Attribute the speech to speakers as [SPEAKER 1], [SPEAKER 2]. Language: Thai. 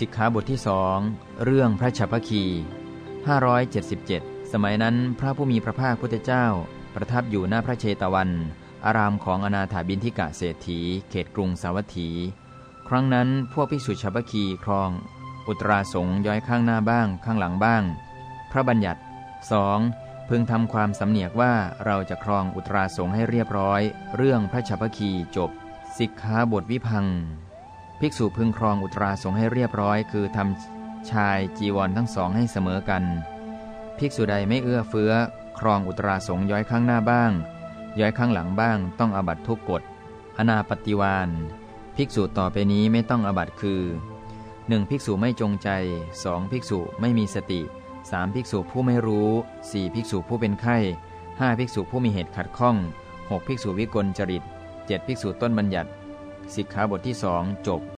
[SPEAKER 1] สิกขาบทที่สองเรื่องพระฉัพพคี577 สมัยนั้นพระผู้มีพระภาคพุทธเจ้า ประทับอยู่หน้าพระเชตวัน อารามของอนาถาบินทิกะเศรษฐี เขตกรุงสาวัตถี ครั้งนั้นพวกภิกษุฉัพพคีครอง อุตราสงย้อยข้างหน้าบ้าง ข้างหลังบ้าง พระบัญญัติ 2. พึงทำความสำเนียกว่าเราจะครองอุตราสงให้เรียบร้อย เรื่องพระฉัพพคีจบ สิกขาบทวิพัง ภิกษุพึงครองอุตราสงให้เรียบร้อย คือทำชายจีวรทั้งสองให้เสมอกัน ภิกษุใดไม่เอื้อเฟื้อ ครองอุตราสงย้อยข้างหน้าบ้าง ย้อยข้างหลังบ้าง ต้องอบัตทุกกฎอนาปฏิวานภิกษุต่อไปนี้ไม่ต้องอบัตคือ 1. ภิกษุไม่จงใจ 2. ภิกษุไม่มีสติ 3. ภิกษุผู้ไม่รู้ 4. ภิกษุผู้เป็นไข้ 5. ภิกษุผู้มีเหตุขัดข้อง 6. ภิกษุวิกลจริต 7. ภิกษุต้นบัญญัติสิกขาบทที่สองจบ